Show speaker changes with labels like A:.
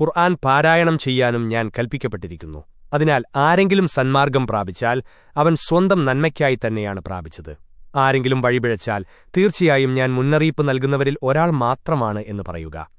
A: ഖുർആൻ പാരായണം ചെയ്യാനും ഞാൻ കൽപ്പിക്കപ്പെട്ടിരിക്കുന്നു. അതിനാൽ ആരെങ്കിലും സന്മാർഗം പ്രാപിച്ചാൽ അവൻ സ്വന്തം നന്മയ്ക്കായി തന്നെയാണ് പ്രാപിച്ചത്. ആരെങ്കിലും വഴിപിഴച്ചാൽ തീർച്ചയായും ഞാൻ മുന്നറിയിപ്പ് നൽകുന്നവരിൽ ഒരാൾ മാത്രമാണ് എന്ന് പറയുക.